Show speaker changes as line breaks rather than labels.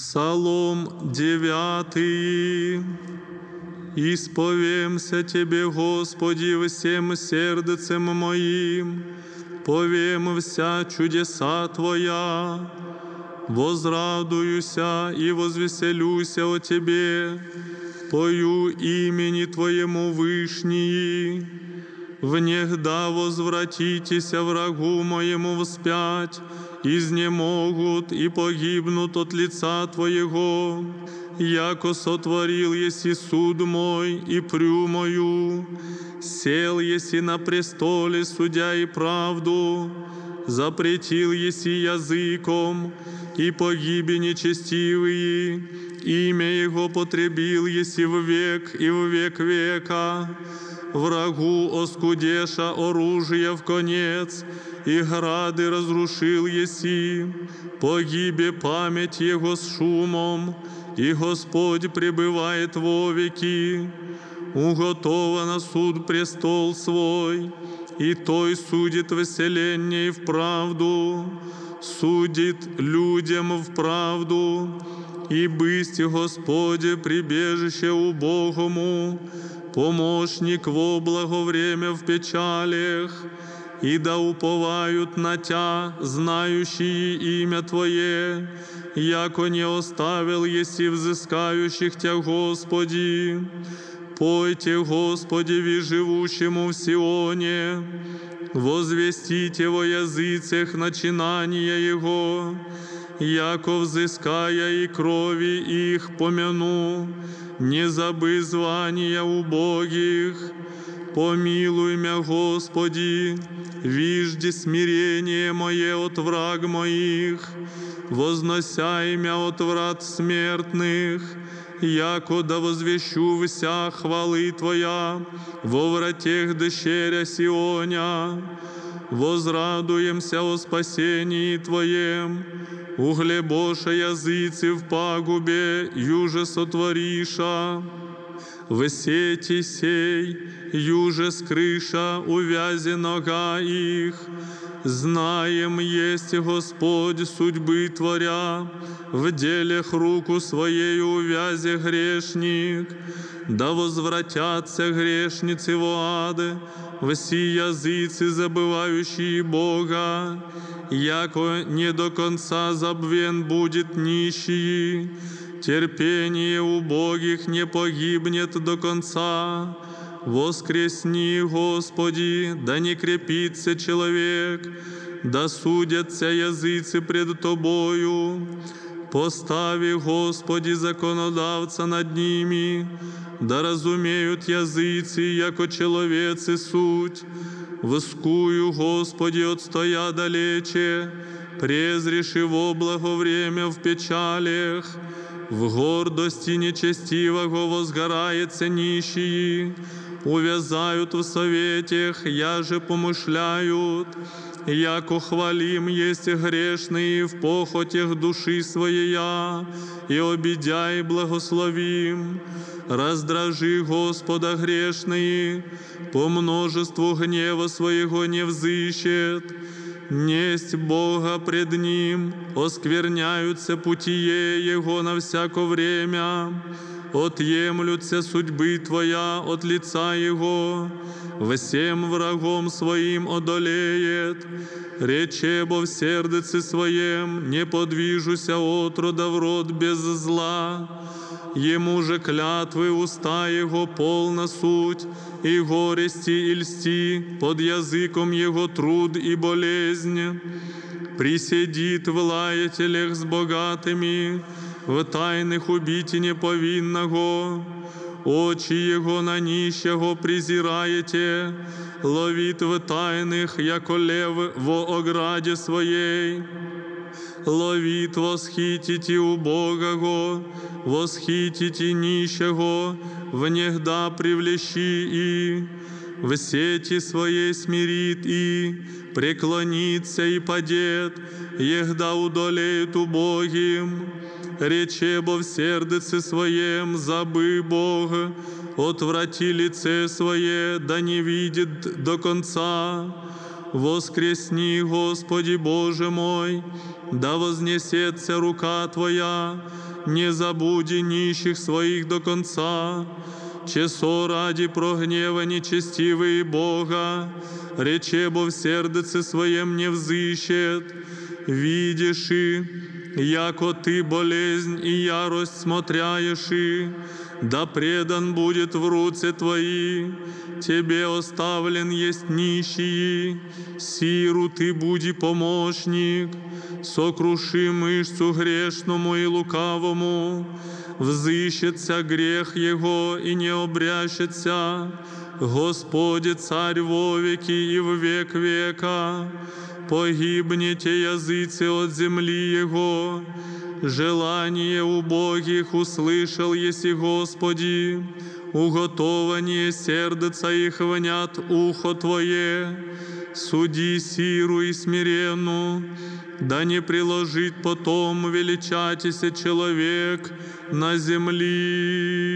Псалом 9. Исповемся Тебе, Господи, всем сердцем моим, повем вся чудеса Твоя. Возрадуюся и возвеселюся о Тебе, пою имени Твоему Вышнии. Внегда возвратитеся врагу моему вспять, изнемогут и погибнут от лица Твоего, яко сотворил еси суд мой и прю мою, сел еси на престоле, судя и правду, запретил еси языком, и погиби нечестивые, имя Его потребил еси в век и в век века, врагу оскудеша оружие в конец, и грады разрушил еси, погибе память Его с шумом, и Господь пребывает вовеки, уготован на суд престол свой, и той судит веселение и в правду, судит людям в правду, и бысти Господи прибежище убогому, помощник во благовремя в печалях, и да уповают на Тя, знающие имя Твое, яко не оставил еси взыскающих Тя, Господи. Пойте, Господи, ви живущему в Сионе, возвестите во языцах начинания Его, яко взыская и крови их помяну, не забы звания убогих, помилуй мя, Господи, вижди смирение мое от враг моих, вознося имя от врат смертных, яко да возвещу вся хвалы Твоя во вратех дщеря Сионя, возрадуемся о спасении Твоем, углебоша языцы в пагубе, юже сотвориша, в сети сей, юже скрыша, увязи нога их, знаем есть Господь судьбы Творя, в делях руку Своею увязи грешник, да возвратятся грешницы в ад, все языцы, забывающие Бога, яко не до конца забвен будет нищий, терпение убогих не погибнет до конца. Воскресни, Господи, да не крепится человек, да судятся языцы пред Тобою. Постави, Господи, законодавца над ними, да разумеют языцы, яко человецы суть. Воскую, Господи, отстоя далече, презреши во благовремя в печалях, в гордости нечестивого возгорается нищие, увязают в советах, я же помышляют, яко хвалим есть грешные в похотях души своей, и обидя и благословим. Раздражи Господа грешные, по множеству гнева своего не взыщет, несть Бога пред Ним, оскверняются путие Его на всяко время, отъемлются судьбы Твоя от лица Его, всем врагом своим одолеет, речебо в сердце своем, не подвижуся отрода в рот без зла, Ему же клятвы уста Его полна суть, и горести и льсти, под языком Его труд и болезнь. Приседит в лаятелях с богатыми, в тайных убити неповинного, очи Его на нищего презираете, ловит в тайных, яко лев во ограде своей. Ловит восхитите убогого, восхитите нищего, внегда привлещи и в сети своей смирит и преклонится и падет, егда удолеет убогим, речебо в сердце своем забы Бога, отврати лице свое, да не видит до конца, Воскресни, Господи Боже мой, да вознесется рука Твоя, не забуди нищих своих до конца. Чесо ради прогнева нечестивый Бога, рече бо в сердце своем не взыщет, видишь и, яко ты болезнь и ярость смотряешь и, да предан будет в руце Твои, Тебе оставлен есть нищий, сиру Ты буди помощник, сокруши мышцу грешному и лукавому, взыщется грех Его и не обрящется, Господи Царь во веки и в век века, погибнете языцы от земли Его, желание убогих услышал еси Господи, уготование сердца их внят ухо Твое, суди сиру и смиренну, да не приложит потом величатися человек на земли.